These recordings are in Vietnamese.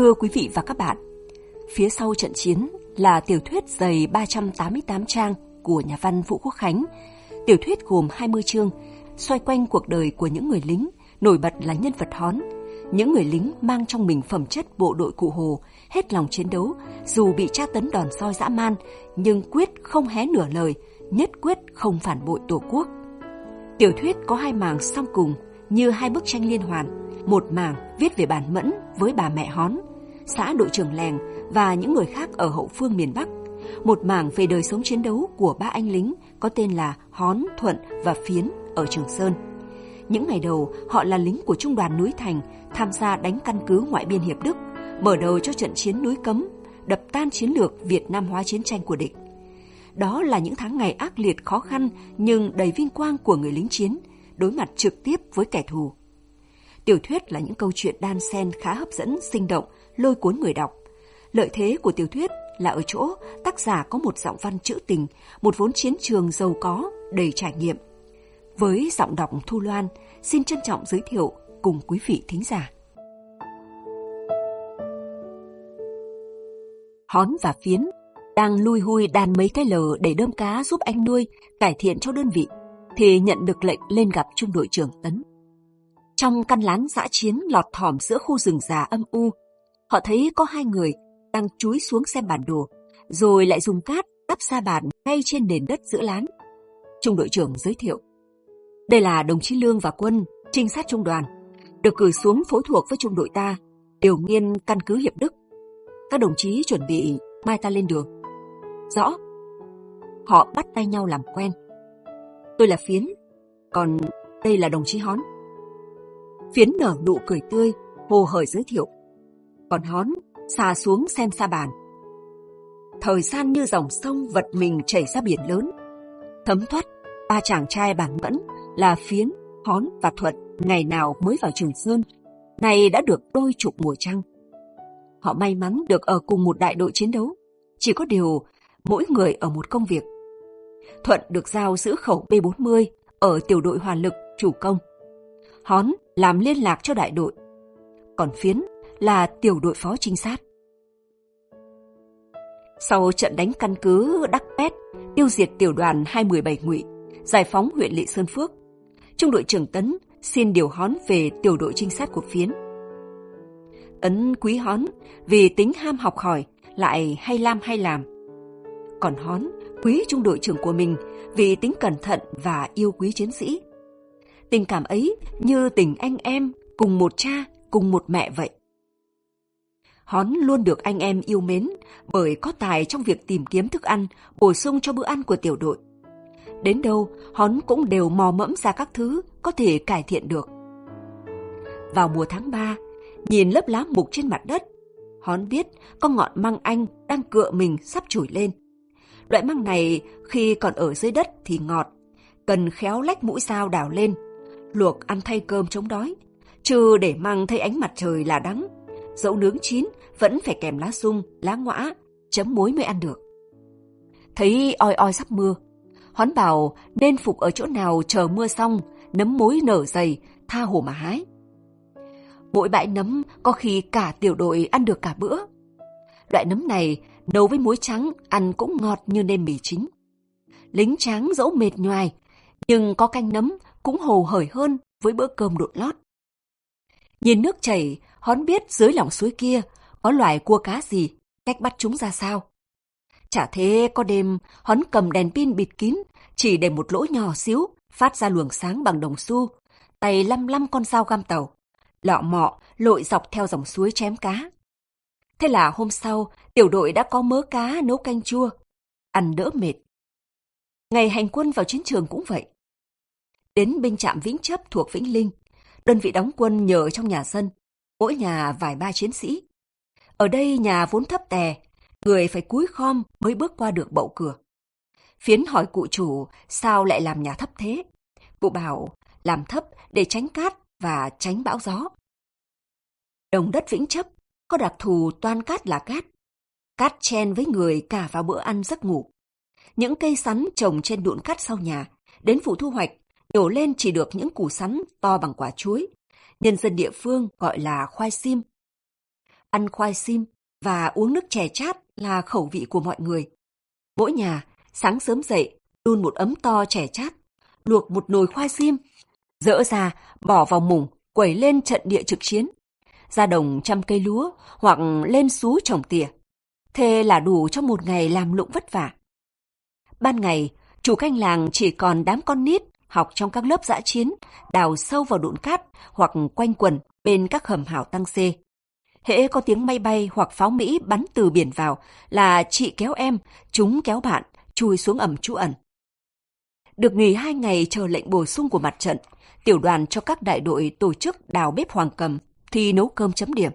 Thưa quý vị và các bạn, phía sau trận chiến là tiểu thuyết dày 388 trang của nhà văn Vũ Quốc Khánh. Tiểu thuyết gồm 20 chương, xoay quanh cuộc đời của những người lính, nổi bật là nhân vật hón. Những người lính mang trong mình phẩm chất bộ đội cụ Hồ, hết lòng chiến đấu, dù bị tra tấn đòn soi dã man, nhưng quyết không hé nửa lời, nhất quyết không phản bội Tổ quốc. Tiểu thuyết có hai màng song cùng, như hai bức tranh liên hoàn, một mảng viết về bản mẫn với bà mẹ hón, xã đội trưởng lèng và những người khác ở hậu phương miền Bắc. Một mảng về đời sống chiến đấu của ba anh lính có tên là Hón, Thuận và Phiến ở Trường Sơn. Những ngày đầu, họ là lính của Trung đoàn núi Thành, tham gia đánh căn cứ ngoại biên Hiệp Đức, mở đầu cho trận chiến núi Cấm, đập tan chiến lược Việt Nam hóa chiến tranh của địch. Đó là những tháng ngày ác liệt khó khăn nhưng đầy vinh quang của người lính chiến, đối mặt trực tiếp với kẻ thù. Tiểu thuyết là những câu chuyện đan xen khá hấp dẫn, sinh động, lôi cuốn người đọc. Lợi thế của tiểu thuyết là ở chỗ tác giả có một giọng văn trữ tình, một vốn chiến trường giàu có, đầy trải nghiệm. Với giọng đọc Thu Loan, xin trân trọng giới thiệu cùng quý vị thính giả. Hón và Phiến đang lui hui đàn mấy cái lờ để đơm cá giúp anh nuôi, cải thiện cho đơn vị, thì nhận được lệnh lên gặp trung đội trưởng Tấn. Trong căn lán dã chiến lọt thỏm giữa khu rừng già âm u, họ thấy có hai người đang chúi xuống xem bản đồ, rồi lại dùng cát đắp sa bàn ngay trên nền đất giữa lán. Trung đội trưởng giới thiệu. Đây là đồng chí Lương và Quân, trinh sát trung đoàn, được cử xuống phối thuộc với trung đội ta, điều nghiên căn cứ Hiệp Đức. Các đồng chí chuẩn bị mai ta lên đường. Rõ. Họ bắt tay nhau làm quen. Tôi là Phiến, còn đây là đồng chí Hón. Phiến nở nụ cười tươi, hồ hởi giới thiệu. Còn hón, xà xuống xem xa bàn. Thời gian như dòng sông vật mình chảy ra biển lớn. Thấm thoát, ba chàng trai bản mẫn là Phiến, Hón và Thuận ngày nào mới vào Trường Sơn, này đã được đôi chục mùa trăng. Họ may mắn được ở cùng một đại đội chiến đấu, chỉ có điều mỗi người ở một công việc. Thuận được giao giữ khẩu B-40 ở tiểu đội hòa lực chủ công. Hón làm liên lạc cho đại đội. Còn Phiến là tiểu đội phó trinh sát. Sau trận đánh căn cứ Đắc Pét, tiêu diệt tiểu đoàn 217 ngụy, giải phóng huyện Lệ Sơn Phước, Trung đội trưởng Tấn xin điều hón về tiểu đội trinh sát của Phiến. Tấn quý hón vì tính ham học hỏi, lại hay lam hay làm. Còn hón quý trung đội trưởng của mình vì tính cẩn thận và yêu quý chiến sĩ. Tình cảm ấy như tình anh em, cùng một cha, cùng một mẹ vậy. Hón luôn được anh em yêu mến bởi có tài trong việc tìm kiếm thức ăn, bổ sung cho bữa ăn của tiểu đội. Đến đâu, Hón cũng đều mò mẫm ra các thứ có thể cải thiện được. Vào mùa tháng 3, nhìn lớp lá mục trên mặt đất, Hón biết con ngọn măng anh đang cựa mình sắp trồi lên. Loại măng này khi còn ở dưới đất thì ngọt, cần khéo lách mũi dao đào lên luộc ăn thay cơm chống đói. Trừ để mang thấy ánh mặt trời là đắng. Dẫu nướng chín vẫn phải kèm lá sung, lá ngõa, chấm muối mới ăn được. Thấy oi oi sắp mưa, Hoán bảo nên phục ở chỗ nào chờ mưa xong, nấm mối nở dày, tha hồ mà hái. Mỗi bãi nấm có khi cả tiểu đội ăn được cả bữa. Loại nấm này nấu với muối trắng ăn cũng ngọt như nêm mì chính. Lính tráng dẫu mệt nhoài, nhưng có canh nấm cũng hồ hởi hơn với bữa cơm đột lót. Nhìn nước chảy, hón biết dưới lòng suối kia có loài cua cá gì, cách bắt chúng ra sao. Chả thế có đêm, hón cầm đèn pin bịt kín, chỉ để một lỗ nhỏ xíu, phát ra luồng sáng bằng đồng xu, tay lăm lăm con dao găm tàu, lọ mọ lội dọc theo dòng suối chém cá. Thế là hôm sau, tiểu đội đã có mớ cá nấu canh chua, ăn đỡ mệt. Ngày hành quân vào chiến trường cũng vậy đến binh trạm Vĩnh Chấp thuộc Vĩnh Linh. Đơn vị đóng quân nhờ trong nhà dân, mỗi nhà vài ba chiến sĩ. Ở đây nhà vốn thấp tè, người phải cúi khom mới bước qua được bậu cửa. Phiến hỏi cụ chủ sao lại làm nhà thấp thế. Cụ bảo làm thấp để tránh cát và tránh bão gió. Đồng đất Vĩnh Chấp có đặc thù toan cát là cát. Cát chen với người cả vào bữa ăn giấc ngủ. Những cây sắn trồng trên đụn cát sau nhà, đến vụ thu hoạch nhổ lên chỉ được những củ sắn to bằng quả chuối. Nhân dân địa phương gọi là khoai sim. Ăn khoai sim và uống nước chè chát là khẩu vị của mọi người. Mỗi nhà, sáng sớm dậy, đun một ấm to chè chát, luộc một nồi khoai sim, dỡ ra, bỏ vào mùng, quẩy lên trận địa trực chiến. Ra đồng chăm cây lúa hoặc lên xú trồng tỉa. Thế là đủ cho một ngày làm lụng vất vả. Ban ngày, chủ canh làng chỉ còn đám con nít học trong các lớp dã chiến, đào sâu vào đụn cát hoặc quanh quần bên các hầm hảo tăng xê. Hễ có tiếng máy bay hoặc pháo Mỹ bắn từ biển vào là chị kéo em, chúng kéo bạn, chui xuống ẩm trú ẩn. Được nghỉ hai ngày chờ lệnh bổ sung của mặt trận, tiểu đoàn cho các đại đội tổ chức đào bếp hoàng cầm thì nấu cơm chấm điểm.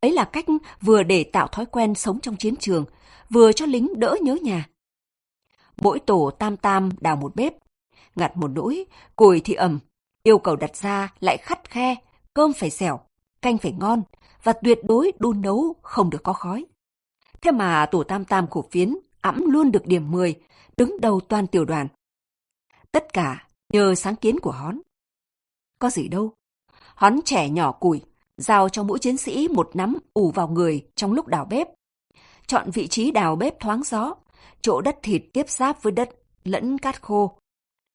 Ấy là cách vừa để tạo thói quen sống trong chiến trường, vừa cho lính đỡ nhớ nhà. Mỗi tổ tam tam đào một bếp, ngặt một nỗi, củi thì ẩm, yêu cầu đặt ra lại khắt khe, cơm phải dẻo, canh phải ngon, và tuyệt đối đun nấu không được có khói. Thế mà tổ tam tam khổ phiến ẵm luôn được điểm 10, đứng đầu toàn tiểu đoàn. Tất cả nhờ sáng kiến của Hón. Có gì đâu. Hón trẻ nhỏ củi, giao cho mỗi chiến sĩ một nắm ủ vào người trong lúc đào bếp. Chọn vị trí đào bếp thoáng gió, chỗ đất thịt tiếp giáp với đất lẫn cát khô.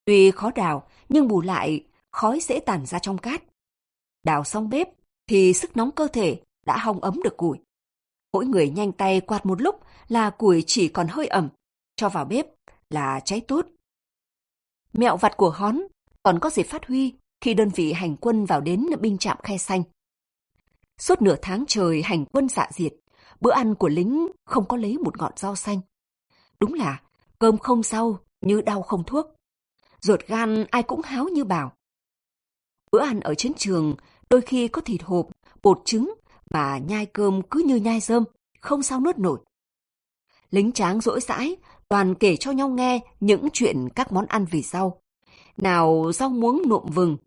Tuy khó đào, nhưng bù lại khói dễ tản ra trong cát. Đào xong bếp thì sức nóng cơ thể đã hong ấm được củi. Mỗi người nhanh tay quạt một lúc là củi chỉ còn hơi ẩm, cho vào bếp là cháy tốt. Mẹo vặt của hón còn có dịp phát huy khi đơn vị hành quân vào đến binh trạm khe xanh. Suốt nửa tháng trời hành quân dạ diệt, bữa ăn của lính không có lấy một ngọn rau xanh. Đúng là cơm không rau như đau không thuốc. Ruột gan ai cũng háo như bảo. Bữa ăn ở chiến trường đôi khi có thịt hộp, bột trứng mà nhai cơm cứ như nhai rơm, không sao nuốt nổi. Lính tráng rỗi rãi, toàn kể cho nhau nghe những chuyện các món ăn vì rau. Nào rau muống nộm vừng,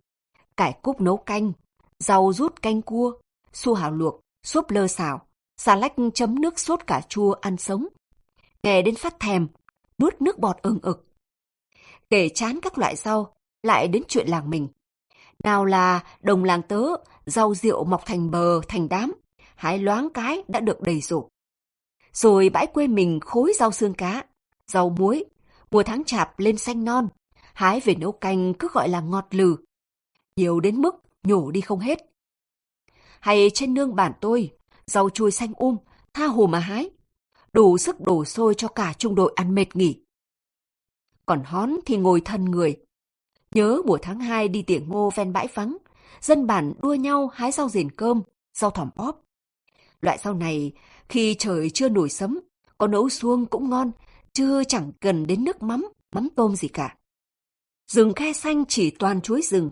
cải cúc nấu canh, rau rút canh cua, su hào luộc, súp lơ xào, xà lách chấm nước sốt cà chua ăn sống. Nghe đến phát thèm, nuốt nước bọt ừng ực. Kể chán các loại rau, lại đến chuyện làng mình. Nào là đồng làng tớ, rau rượu mọc thành bờ, thành đám, hái loáng cái đã được đầy rổ. Rồi bãi quê mình khối rau xương cá, rau muối, mùa tháng chạp lên xanh non, hái về nấu canh cứ gọi là ngọt lừ. Nhiều đến mức nhổ đi không hết. Hay trên nương bản tôi, rau chui xanh um, tha hồ mà hái. Đủ sức đổ sôi cho cả trung đội ăn mệt nghỉ. Còn hón thì ngồi thân người, Nhớ buổi tháng 2 đi tiệc ngô ven bãi vắng, dân bản đua nhau hái rau rền cơm, rau thỏm bóp. Loại rau này, khi trời chưa nổi sấm, có nấu xuông cũng ngon, chưa chẳng cần đến nước mắm, mắm tôm gì cả. Rừng khe xanh chỉ toàn chuối rừng.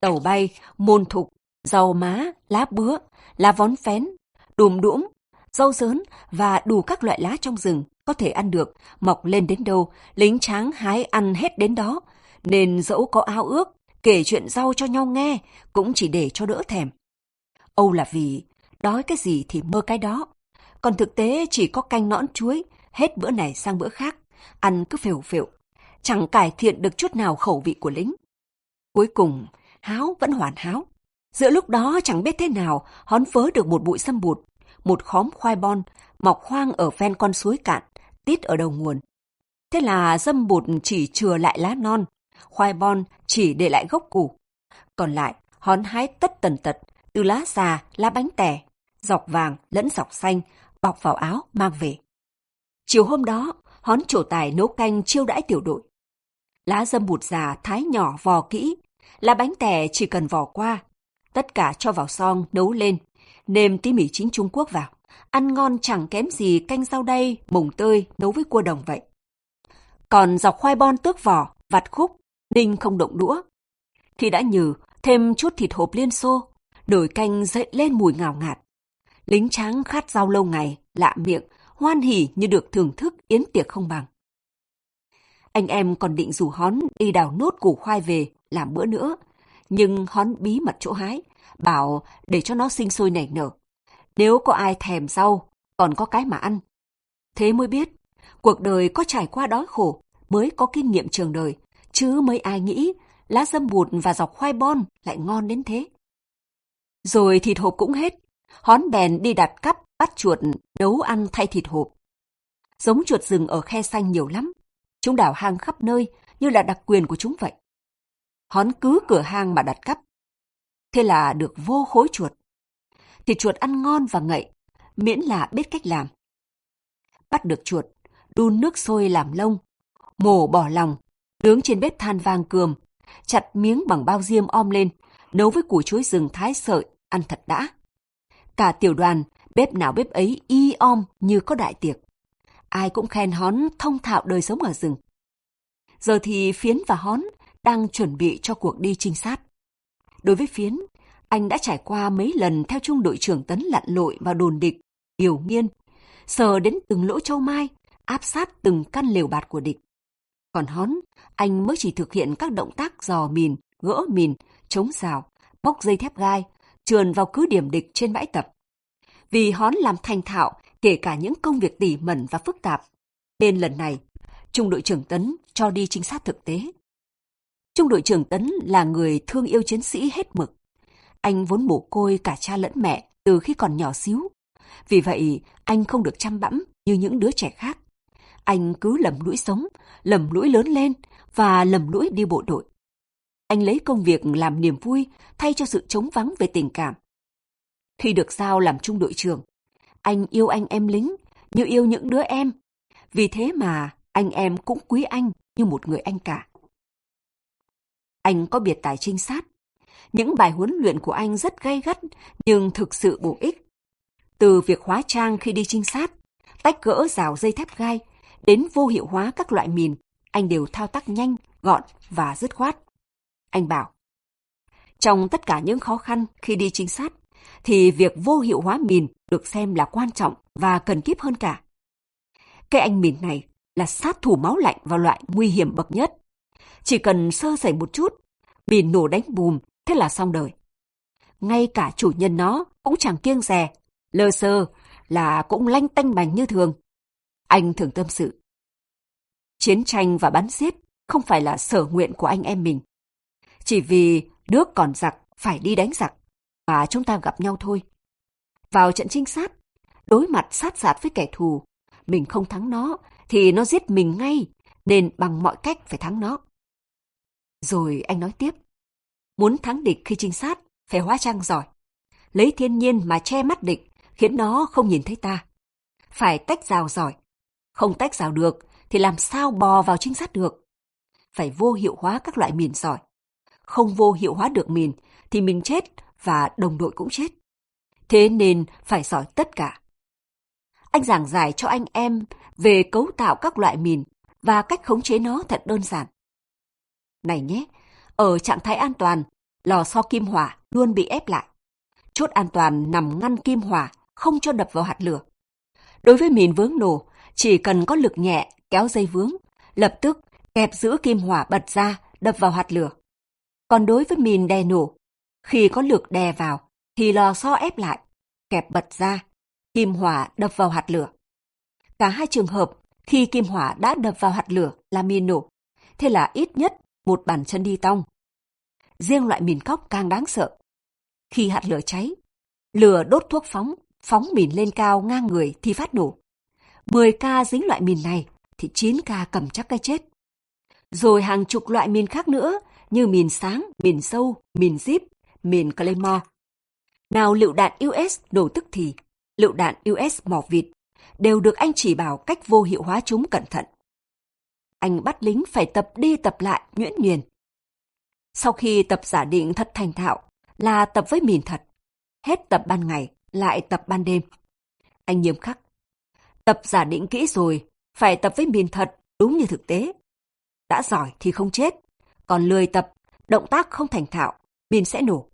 Tàu bay, môn thục, rau má, lá bứa, lá vón phén, đùm đũm, rau dớn và đủ các loại lá trong rừng có thể ăn được, mọc lên đến đâu, lính tráng hái ăn hết đến đó, nên dẫu có ao ước, kể chuyện rau cho nhau nghe, cũng chỉ để cho đỡ thèm. Âu là vì đói cái gì thì mơ cái đó, còn thực tế chỉ có canh nõn chuối, hết bữa này sang bữa khác, ăn cứ phều phều, chẳng cải thiện được chút nào khẩu vị của lính. Cuối cùng, háo vẫn hoàn háo. Giữa lúc đó chẳng biết thế nào, hón phớ được một bụi sâm bụt, một khóm khoai bon, mọc hoang ở ven con suối cạn, tít ở đầu nguồn. Thế là dâm bụt chỉ chừa lại lá non, khoai bon chỉ để lại gốc củ. Còn lại, hón hái tất tần tật, từ lá già, lá bánh tẻ, dọc vàng lẫn dọc xanh, bọc vào áo mang về. Chiều hôm đó, hón trổ tài nấu canh chiêu đãi tiểu đội. Lá dâm bụt già thái nhỏ vò kỹ, lá bánh tẻ chỉ cần vò qua. Tất cả cho vào xong nấu lên, nêm tí mì chính Trung Quốc vào. Ăn ngon chẳng kém gì canh rau đay, mùng tơi nấu với cua đồng vậy. Còn dọc khoai bon tước vỏ, vặt khúc, Ninh không động đũa. Khi đã nhừ, thêm chút thịt hộp liên xô, nồi canh dậy lên mùi ngào ngạt. Lính tráng khát rau lâu ngày, lạ miệng, hoan hỉ như được thưởng thức yến tiệc không bằng. Anh em còn định rủ hón đi đào nốt củ khoai về, làm bữa nữa. Nhưng hón bí mật chỗ hái, bảo để cho nó sinh sôi nảy nở. Nếu có ai thèm rau, còn có cái mà ăn. Thế mới biết, cuộc đời có trải qua đói khổ mới có kinh nghiệm trường đời, chứ mấy ai nghĩ lá dâm bụt và dọc khoai bon lại ngon đến thế. Rồi thịt hộp cũng hết, Hón bèn đi đặt cắp bắt chuột nấu ăn thay thịt hộp. Giống chuột rừng ở khe xanh nhiều lắm. Chúng đào hang khắp nơi như là đặc quyền của chúng vậy. Hón cứ cửa hang mà đặt cắp. Thế là được vô khối chuột thì chuột ăn ngon và ngậy, miễn là biết cách làm. Bắt được chuột, đun nước sôi làm lông, mổ bỏ lòng, nướng trên bếp than vàng cườm, chặt miếng bằng bao diêm om lên, nấu với củ chuối rừng thái sợi, ăn thật đã. Cả tiểu đoàn, bếp nào bếp ấy y om như có đại tiệc. Ai cũng khen hón thông thạo đời sống ở rừng. Giờ thì Phiến và Hón đang chuẩn bị cho cuộc đi trinh sát. Đối với Phiến, anh đã trải qua mấy lần theo trung đội trưởng Tấn lặn lội vào đồn địch, điều nghiên, sờ đến từng lỗ châu mai, áp sát từng căn lều bạt của địch. Còn Hón, anh mới chỉ thực hiện các động tác dò mìn, gỡ mìn, chống rào, bóc dây thép gai, trườn vào cứ điểm địch trên bãi tập. Vì Hón làm thành thạo kể cả những công việc tỉ mẩn và phức tạp, nên lần này, Trung đội trưởng Tấn cho đi trinh sát thực tế. Trung đội trưởng Tấn là người thương yêu chiến sĩ hết mực. Anh vốn mồ côi cả cha lẫn mẹ từ khi còn nhỏ xíu. Vì vậy, anh không được chăm bẵm như những đứa trẻ khác. Anh cứ lầm lũi sống, lầm lũi lớn lên và lầm lũi đi bộ đội. Anh lấy công việc làm niềm vui thay cho sự trống vắng về tình cảm. Khi được giao làm trung đội trưởng, anh yêu anh em lính như yêu những đứa em. Vì thế mà anh em cũng quý anh như một người anh cả. Anh có biệt tài trinh sát. Những bài huấn luyện của anh rất gay gắt nhưng thực sự bổ ích. Từ việc hóa trang khi đi trinh sát, tách gỡ rào dây thép gai, đến vô hiệu hóa các loại mìn, anh đều thao tác nhanh, gọn và dứt khoát. Anh bảo, trong tất cả những khó khăn khi đi trinh sát, thì việc vô hiệu hóa mìn được xem là quan trọng và cần kiếp hơn cả. Cái anh mìn này là sát thủ máu lạnh và loại nguy hiểm bậc nhất. Chỉ cần sơ sẩy một chút, mìn nổ đánh bùm, thế là xong đời. Ngay cả chủ nhân nó cũng chẳng kiêng rè, lơ sơ là cũng lanh tanh bành như thường. Anh thường tâm sự. Chiến tranh và bắn giết không phải là sở nguyện của anh em mình. Chỉ vì nước còn giặc phải đi đánh giặc và chúng ta gặp nhau thôi. Vào trận trinh sát, đối mặt sát sạt với kẻ thù, mình không thắng nó thì nó giết mình ngay, nên bằng mọi cách phải thắng nó. Rồi anh nói tiếp, muốn thắng địch khi trinh sát, phải hóa trang giỏi. Lấy thiên nhiên mà che mắt địch, khiến nó không nhìn thấy ta. Phải tách rào giỏi. Không tách rào được, thì làm sao bò vào trinh sát được. Phải vô hiệu hóa các loại mìn giỏi. Không vô hiệu hóa được mìn, thì mình chết và đồng đội cũng chết. Thế nên phải giỏi tất cả. Anh giảng giải cho anh em về cấu tạo các loại mìn và cách khống chế nó thật đơn giản. Này nhé, ở trạng thái an toàn, lò xo kim hỏa luôn bị ép lại. Chốt an toàn nằm ngăn kim hỏa, không cho đập vào hạt lửa. Đối với mìn vướng nổ, chỉ cần có lực nhẹ kéo dây vướng, lập tức kẹp giữ kim hỏa bật ra, đập vào hạt lửa. Còn đối với mìn đè nổ, khi có lực đè vào, thì lò xo ép lại, kẹp bật ra, kim hỏa đập vào hạt lửa. Cả hai trường hợp, khi kim hỏa đã đập vào hạt lửa là mìn nổ, thế là ít nhất một bàn chân đi tong. Riêng loại mìn cóc càng đáng sợ. Khi hạt lửa cháy, lửa đốt thuốc phóng, phóng mìn lên cao ngang người thì phát nổ. 10 ca dính loại mìn này thì 9 ca cầm chắc cái chết. Rồi hàng chục loại mìn khác nữa như mìn sáng, mìn sâu, mìn zip, mìn Claymore. Nào lựu đạn US nổ tức thì, lựu đạn US mỏ vịt, đều được anh chỉ bảo cách vô hiệu hóa chúng cẩn thận. Anh bắt lính phải tập đi tập lại nhuyễn nhuyền. Sau khi tập giả định thật thành thạo, là tập với mìn thật. Hết tập ban ngày, lại tập ban đêm. Anh nghiêm khắc. Tập giả định kỹ rồi, phải tập với mìn thật, đúng như thực tế. Đã giỏi thì không chết, còn lười tập, động tác không thành thạo, mìn sẽ nổ.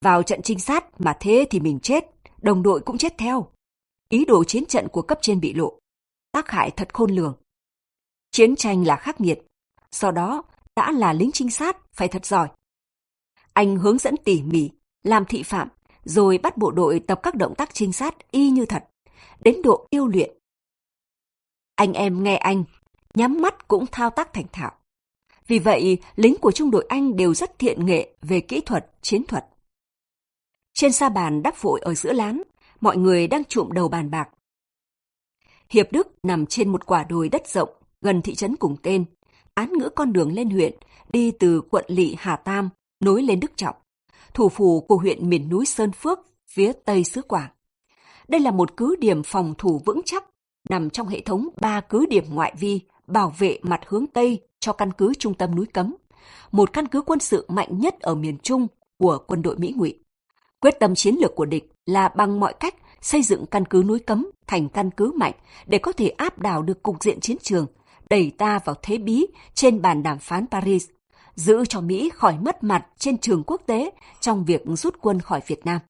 Vào trận trinh sát mà thế thì mình chết, đồng đội cũng chết theo. Ý đồ chiến trận của cấp trên bị lộ. Tác hại thật khôn lường. Chiến tranh là khắc nghiệt. Sau đó, đã là lính trinh sát, phải thật giỏi. Anh hướng dẫn tỉ mỉ, làm thị phạm, rồi bắt bộ đội tập các động tác trinh sát y như thật, đến độ yêu luyện. Anh em nghe anh, nhắm mắt cũng thao tác thành thạo. Vì vậy, lính của trung đội Anh đều rất thiện nghệ về kỹ thuật, chiến thuật. Trên sa bàn đắp vội ở giữa lán, mọi người đang trụm đầu bàn bạc. Hiệp Đức nằm trên một quả đồi đất rộng, gần thị trấn cùng tên, án ngữ con đường lên huyện, đi từ quận lỵ Hà Tam, nối lên Đức Trọng, thủ phủ của huyện miền núi Sơn Phước, phía tây xứ Quảng. Đây là một cứ điểm phòng thủ vững chắc, nằm trong hệ thống ba cứ điểm ngoại vi bảo vệ mặt hướng Tây cho căn cứ trung tâm núi Cấm, một căn cứ quân sự mạnh nhất ở miền Trung của quân đội Mỹ ngụy. Quyết tâm chiến lược của địch là bằng mọi cách xây dựng căn cứ núi Cấm thành căn cứ mạnh để có thể áp đảo được cục diện chiến trường, đẩy ta vào thế bí trên bàn đàm phán Paris, giữ cho Mỹ khỏi mất mặt trên trường quốc tế trong việc rút quân khỏi Việt Nam.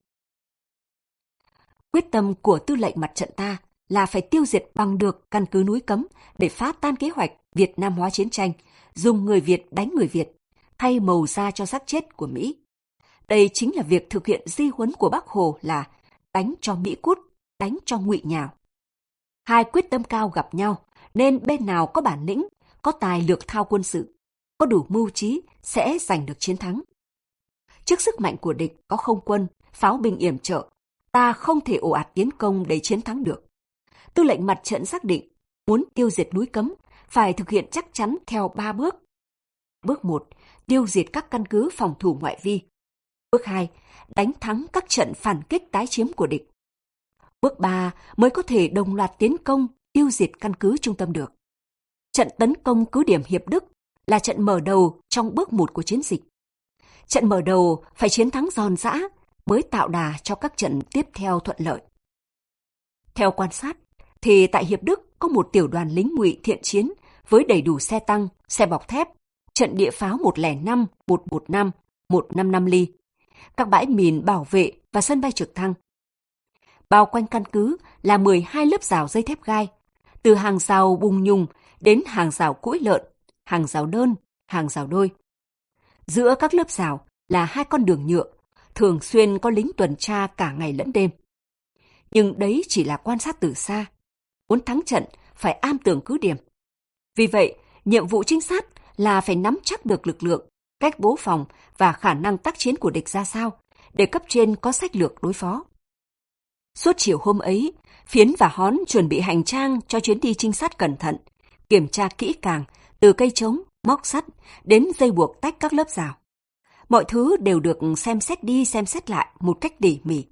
Quyết tâm của tư lệnh mặt trận ta là phải tiêu diệt bằng được căn cứ núi cấm để phá tan kế hoạch Việt Nam hóa chiến tranh, dùng người Việt đánh người Việt, thay màu da cho xác chết của Mỹ. Đây chính là việc thực hiện di huấn của Bác Hồ là đánh cho Mỹ cút, đánh cho ngụy nhào. Hai quyết tâm cao gặp nhau, nên bên nào có bản lĩnh, có tài lược thao quân sự, có đủ mưu trí sẽ giành được chiến thắng. Trước sức mạnh của địch có không quân, pháo binh yểm trợ, ta không thể ồ ạt tiến công để chiến thắng được. Tư lệnh mặt trận xác định, muốn tiêu diệt núi cấm, phải thực hiện chắc chắn theo ba bước. Bước 1, tiêu diệt các căn cứ phòng thủ ngoại vi. Bước 2, đánh thắng các trận phản kích tái chiếm của địch. Bước 3 mới có thể đồng loạt tiến công, tiêu diệt căn cứ trung tâm được. Trận tấn công cứ điểm Hiệp Đức là trận mở đầu trong bước một của chiến dịch. Trận mở đầu phải chiến thắng giòn giã mới tạo đà cho các trận tiếp theo thuận lợi. Theo quan sát, thì tại Hiệp Đức có một tiểu đoàn lính ngụy thiện chiến với đầy đủ xe tăng, xe bọc thép, trận địa pháo 105, 115, 155 ly, các bãi mìn bảo vệ và sân bay trực thăng. Bao quanh căn cứ là 12 lớp rào dây thép gai, từ hàng rào bùng nhung đến hàng rào cũi lợn, hàng rào đơn, hàng rào đôi. Giữa các lớp rào là hai con đường nhựa, thường xuyên có lính tuần tra cả ngày lẫn đêm. Nhưng đấy chỉ là quan sát từ xa. Muốn thắng trận phải am tường cứ điểm. Vì vậy, nhiệm vụ trinh sát là phải nắm chắc được lực lượng, cách bố phòng và khả năng tác chiến của địch ra sao để cấp trên có sách lược đối phó. Suốt chiều hôm ấy, Phiến và Hón chuẩn bị hành trang cho chuyến đi trinh sát cẩn thận, kiểm tra kỹ càng từ cây trống, móc sắt đến dây buộc tách các lớp rào. Mọi thứ đều được xem xét đi xem xét lại một cách tỉ mỉ.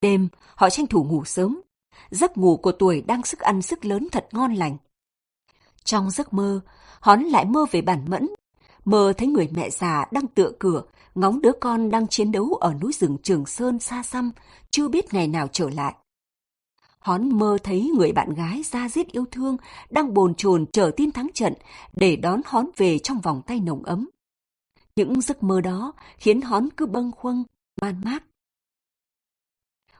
Đêm, họ tranh thủ ngủ sớm. Giấc ngủ của tuổi đang sức ăn sức lớn thật ngon lành. Trong giấc mơ, Hón lại mơ về bản mẫn. Mơ thấy người mẹ già đang tựa cửa, ngóng đứa con đang chiến đấu ở núi rừng Trường Sơn xa xăm, chưa biết ngày nào trở lại. Hón mơ thấy người bạn gái ra giết yêu thương đang bồn chồn chờ tin thắng trận để đón Hón về trong vòng tay nồng ấm. Những giấc mơ đó khiến Hón cứ bâng khuâng, man mát.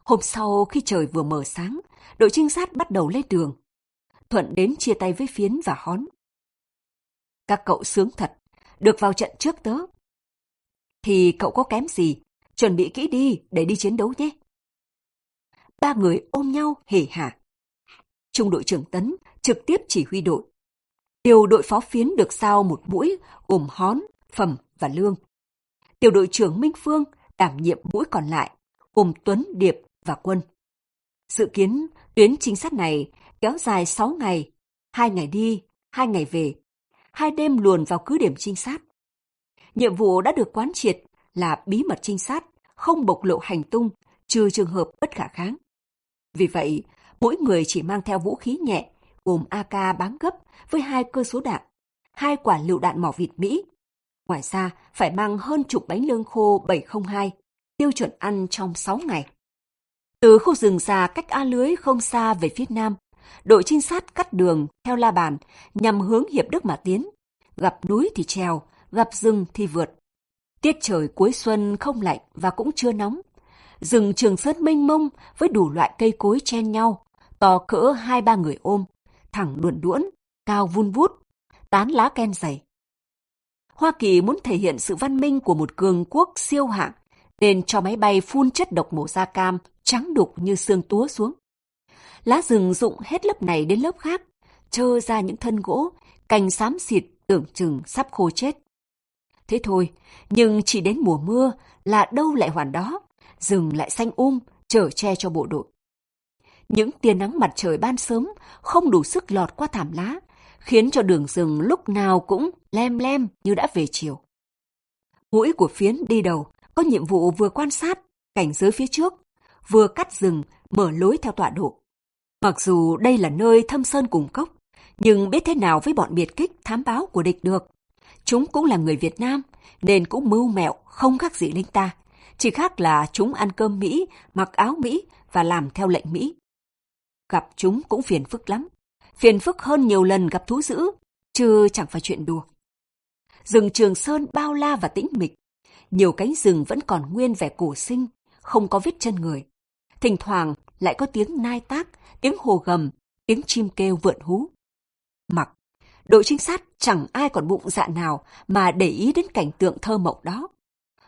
Hôm sau khi trời vừa mở sáng, đội trinh sát bắt đầu lên đường. Thuận đến chia tay với Phiến và Hón. Các cậu sướng thật, được vào trận trước tớ. Thì cậu có kém gì, chuẩn bị kỹ đi để đi chiến đấu nhé. Ba người ôm nhau hề hả. Trung đội trưởng Tấn trực tiếp chỉ huy đội. Điều đội phó phiến được sao một mũi gồm hón, phẩm và lương. Tiểu đội trưởng Minh Phương đảm nhiệm mũi còn lại gồm Tuấn, Điệp và Quân. Dự kiến tuyến trinh sát này kéo dài 6 ngày, 2 ngày đi, 2 ngày về, hai đêm luồn vào cứ điểm trinh sát. Nhiệm vụ đã được quán triệt là bí mật trinh sát, không bộc lộ hành tung, trừ trường hợp bất khả kháng. Vì vậy, mỗi người chỉ mang theo vũ khí nhẹ, gồm AK bám gấp với hai cơ số đạn, hai quả lựu đạn mỏ vịt Mỹ. Ngoài ra, phải mang hơn chục bánh lương khô 702, tiêu chuẩn ăn trong 6 ngày. Từ khu rừng già cách A lưới không xa về phía nam, đội trinh sát cắt đường theo la bàn nhằm hướng Hiệp Đức mà tiến. Gặp núi thì trèo, gặp rừng thì vượt. Tiết trời cuối xuân không lạnh và cũng chưa nóng. Rừng trường sơn mênh mông với đủ loại cây cối chen nhau, to cỡ hai ba người ôm, thẳng đuồn đuỗn, cao vun vút, tán lá ken dày. Hoa Kỳ muốn thể hiện sự văn minh của một cường quốc siêu hạng, nên cho máy bay phun chất độc màu da cam trắng đục như xương túa xuống. Lá rừng rụng hết lớp này đến lớp khác, trơ ra những thân gỗ, cành xám xịt tưởng chừng sắp khô chết. Thế thôi, nhưng chỉ đến mùa mưa là đâu lại hoàn đó, rừng lại xanh um, chở che cho bộ đội. Những tia nắng mặt trời ban sớm không đủ sức lọt qua thảm lá, khiến cho đường rừng lúc nào cũng lem lem như đã về chiều. Mũi của phiến đi đầu có nhiệm vụ vừa quan sát cảnh giới phía trước, vừa cắt rừng, mở lối theo tọa độ. Mặc dù đây là nơi thâm sơn cùng cốc, nhưng biết thế nào với bọn biệt kích thám báo của địch được. Chúng cũng là người Việt Nam, nên cũng mưu mẹo không khác gì linh ta. Chỉ khác là chúng ăn cơm Mỹ, mặc áo Mỹ và làm theo lệnh Mỹ. Gặp chúng cũng phiền phức lắm. Phiền phức hơn nhiều lần gặp thú dữ, chứ chẳng phải chuyện đùa. Rừng Trường Sơn bao la và tĩnh mịch. Nhiều cánh rừng vẫn còn nguyên vẻ cổ sinh, không có vết chân người. Thỉnh thoảng lại có tiếng nai tác, tiếng hồ gầm, tiếng chim kêu vượn hú. Mặc, đội trinh sát chẳng ai còn bụng dạ nào mà để ý đến cảnh tượng thơ mộng đó.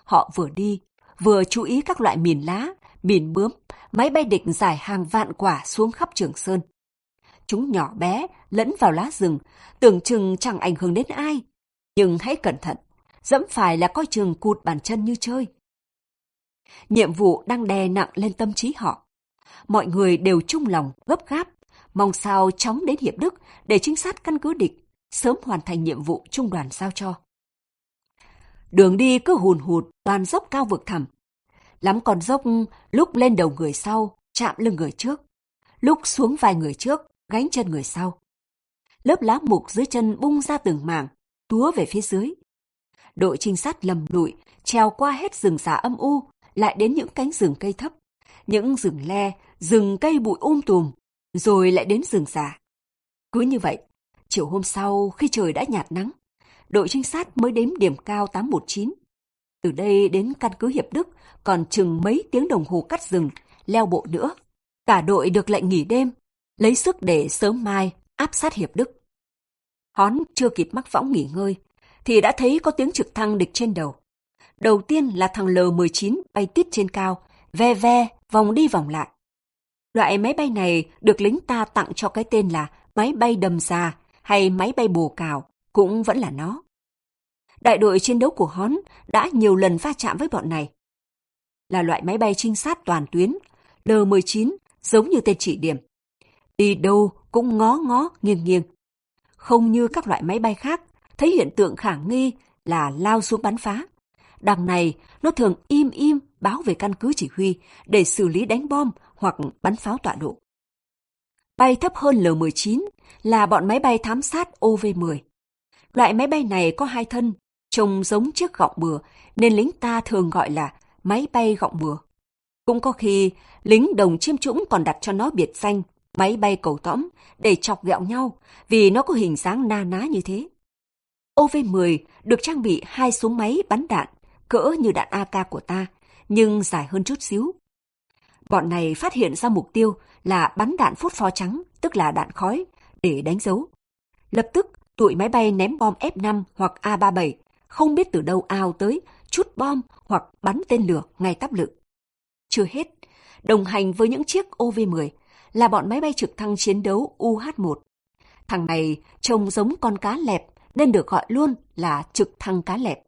Họ vừa đi, vừa chú ý các loại mìn lá, mìn bướm, máy bay địch giải hàng vạn quả xuống khắp Trường Sơn. Chúng nhỏ bé, lẫn vào lá rừng, tưởng chừng chẳng ảnh hưởng đến ai. Nhưng hãy cẩn thận, dẫm phải là coi chừng cụt bàn chân như chơi. Nhiệm vụ đang đè nặng lên tâm trí họ. Mọi người đều chung lòng, gấp gáp, mong sao chóng đến Hiệp Đức để trinh sát căn cứ địch, sớm hoàn thành nhiệm vụ trung đoàn giao cho. Đường đi cứ hùn hụt, toàn dốc cao vực thẳm. Lắm còn dốc lúc lên đầu người sau, chạm lưng người trước. Lúc xuống vai người trước, gánh chân người sau. Lớp lá mục dưới chân bung ra từng mảng, túa về phía dưới. Đội trinh sát lầm lụi, treo qua hết rừng xà âm u, lại đến những cánh rừng cây thấp, những rừng le, rừng cây bụi um tùm, rồi lại đến rừng xà. Cứ như vậy, chiều hôm sau khi trời đã nhạt nắng, đội trinh sát mới đến điểm cao 819. Từ đây đến căn cứ Hiệp Đức còn chừng mấy tiếng đồng hồ cắt rừng, leo bộ nữa. Cả đội được lệnh nghỉ đêm, lấy sức để sớm mai áp sát Hiệp Đức. Hón chưa kịp mắc võng nghỉ ngơi, thì đã thấy có tiếng trực thăng địch trên đầu. Đầu tiên là thằng L-19 bay tít trên cao, ve ve, vòng đi vòng lại. Loại máy bay này được lính ta tặng cho cái tên là máy bay đầm già hay máy bay bồ cào, cũng vẫn là nó. Đại đội chiến đấu của Hón đã nhiều lần va chạm với bọn này. Là loại máy bay trinh sát toàn tuyến, L-19 giống như tên chỉ điểm. Đi đâu cũng ngó ngó nghiêng nghiêng. Không như các loại máy bay khác, thấy hiện tượng khả nghi là lao xuống bắn phá. Đằng này, nó thường im im báo về căn cứ chỉ huy để xử lý đánh bom hoặc bắn pháo tọa độ. Bay thấp hơn L-19 là bọn máy bay thám sát OV-10. Loại máy bay này có hai thân, trông giống chiếc gọng bừa, nên lính ta thường gọi là máy bay gọng bừa. Cũng có khi, lính đồng chiêm trũng còn đặt cho nó biệt danh máy bay cầu tõm để chọc ghẹo nhau vì nó có hình dáng na ná như thế. OV-10 được trang bị hai súng máy bắn đạn cỡ như đạn AK của ta, nhưng dài hơn chút xíu. Bọn này phát hiện ra mục tiêu là bắn đạn phốt pho trắng, tức là đạn khói, để đánh dấu. Lập tức, tụi máy bay ném bom F-5 hoặc A-37, không biết từ đâu ao tới, chút bom hoặc bắn tên lửa ngay tắp lự. Chưa hết, đồng hành với những chiếc OV-10 là bọn máy bay trực thăng chiến đấu UH-1. Thằng này trông giống con cá lẹp nên được gọi luôn là trực thăng cá lẹp.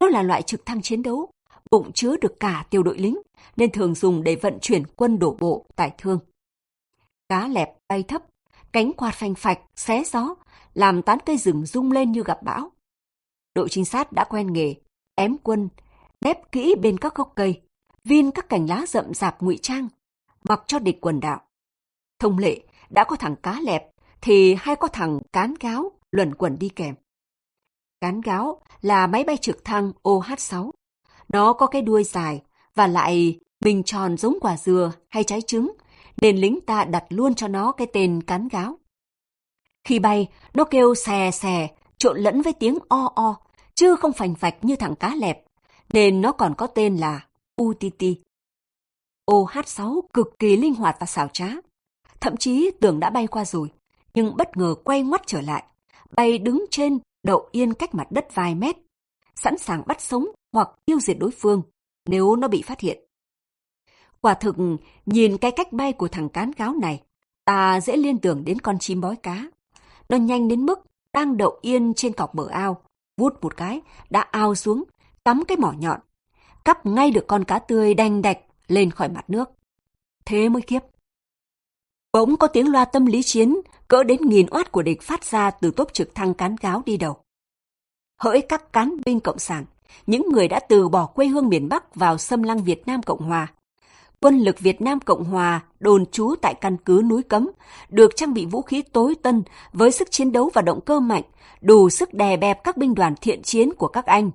Nó là loại trực thăng chiến đấu, bụng chứa được cả tiểu đội lính, nên thường dùng để vận chuyển quân đổ bộ, tải thương. Cá lẹp bay thấp, cánh quạt phanh phạch, xé gió, làm tán cây rừng rung lên như gặp bão. Đội trinh sát đã quen nghề, ém quân, nép kỹ bên các gốc cây, viên các cành lá rậm rạp ngụy trang, mặc cho địch quần đạo. Thông lệ, đã có thằng cá lẹp, thì hay có thằng cán gáo luẩn quẩn đi kèm. Cán gáo là máy bay trực thăng OH-6. Nó có cái đuôi dài và lại mình tròn giống quả dừa hay trái trứng, nên lính ta đặt luôn cho nó cái tên cán gáo. Khi bay, nó kêu xè xè, trộn lẫn với tiếng o o, chứ không phành phạch như thằng cá lẹp, nên nó còn có tên là UTT. OH-6 cực kỳ linh hoạt và xảo trá. Thậm chí tưởng đã bay qua rồi, nhưng bất ngờ quay ngoắt trở lại, bay đứng trên đậu yên cách mặt đất vài mét, sẵn sàng bắt sống hoặc tiêu diệt đối phương nếu nó bị phát hiện. Quả thực, nhìn cái cách bay của thằng cán cáo này, ta dễ liên tưởng đến con chim bói cá. Nó nhanh đến mức đang đậu yên trên cọc bờ ao, vút một cái, đã ao xuống, cắm cái mỏ nhọn. cắp ngay được con cá tươi đanh đạch lên khỏi mặt nước. Thế mới kiếp. Bỗng có tiếng loa tâm lý chiến cỡ đến nghìn oát của địch phát ra từ tốp trực thăng cán gáo đi đầu. Hỡi các cán binh cộng sản, những người đã từ bỏ quê hương miền Bắc vào xâm lăng Việt Nam Cộng Hòa. Quân lực Việt Nam Cộng Hòa đồn trú tại căn cứ núi Cấm, được trang bị vũ khí tối tân với sức chiến đấu và động cơ mạnh, đủ sức đè bẹp các binh đoàn thiện chiến của các anh.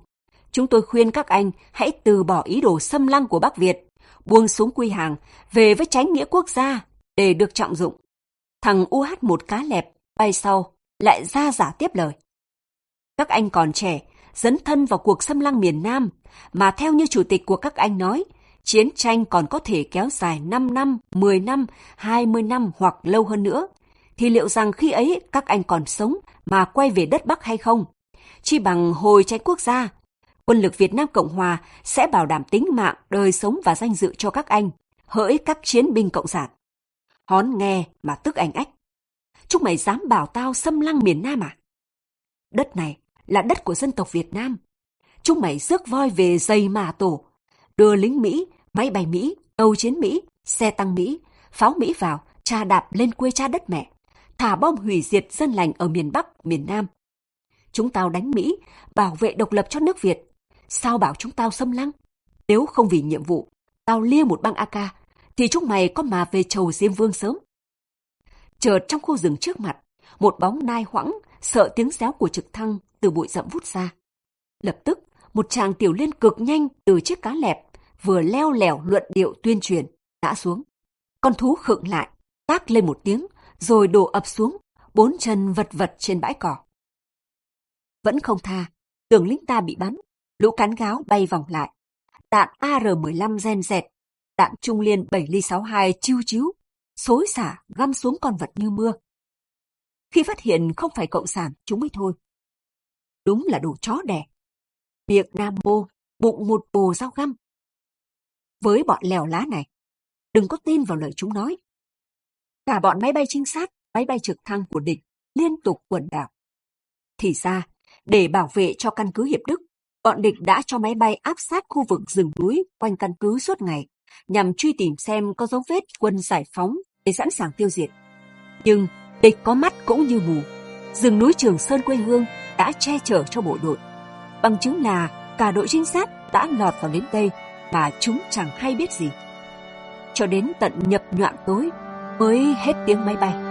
Chúng tôi khuyên các anh hãy từ bỏ ý đồ xâm lăng của Bắc Việt, buông súng quy hàng, về với tránh nghĩa quốc gia để được trọng dụng. Thằng UH một cá lẹp bay sau lại ra giả tiếp lời. Các anh còn trẻ, dấn thân vào cuộc xâm lăng miền Nam, mà theo như chủ tịch của các anh nói, chiến tranh còn có thể kéo dài 5 năm, 10 năm, 20 năm hoặc lâu hơn nữa, thì liệu rằng khi ấy các anh còn sống mà quay về đất Bắc hay không? Chi bằng hồi tranh quốc gia, quân lực Việt Nam Cộng Hòa sẽ bảo đảm tính mạng, đời sống và danh dự cho các anh, hỡi các chiến binh cộng sản. Hón nghe mà tức ảnh ách. Chúng mày dám bảo tao xâm lăng miền Nam à? Đất này là đất của dân tộc Việt Nam. Chúng mày rước voi về dây mà tổ, đưa lính Mỹ, máy bay Mỹ, tàu chiến Mỹ, xe tăng Mỹ, pháo Mỹ vào, tra đạp lên quê cha đất mẹ, thả bom hủy diệt dân lành ở miền Bắc, miền Nam. Chúng tao đánh Mỹ, bảo vệ độc lập cho nước Việt. Sao bảo chúng tao xâm lăng? Nếu không vì nhiệm vụ, tao lia một băng AK, thì chúng mày có mà về chầu Diêm Vương sớm. Chợt trong khu rừng trước mặt, một bóng nai hoãng, sợ tiếng réo của trực thăng từ bụi rậm vút ra. Lập tức, một chàng tiểu liên cực nhanh từ chiếc cá lẹp, vừa leo lẻo luận điệu tuyên truyền, đã xuống. Con thú khựng lại, tác lên một tiếng, rồi đổ ập xuống, bốn chân vật vật trên bãi cỏ. Vẫn không tha, tưởng lính ta bị bắn, lũ cán gáo bay vòng lại. Đạn AR-15 gen dẹt, đạn trung liên 7 ly 62 chiêu chiếu, xối xả găm xuống con vật như mưa. Khi phát hiện không phải cộng sản, chúng mới thôi. Đúng là đồ chó đẻ. Miệng nam mô, bụng một bồ dao găm. Với bọn lèo lá này, đừng có tin vào lời chúng nói. Cả bọn máy bay trinh sát, máy bay trực thăng của địch liên tục quần đảo. Thì ra, để bảo vệ cho căn cứ Hiệp Đức, bọn địch đã cho máy bay áp sát khu vực rừng núi quanh căn cứ suốt ngày, nhằm truy tìm xem có dấu vết quân giải phóng để sẵn sàng tiêu diệt. Nhưng địch có mắt cũng như mù. Rừng núi Trường Sơn quê hương đã che chở cho bộ đội. Bằng chứng là cả đội trinh sát đã lọt vào đến đây mà chúng chẳng hay biết gì. Cho đến tận nhập nhoạng tối, mới hết tiếng máy bay.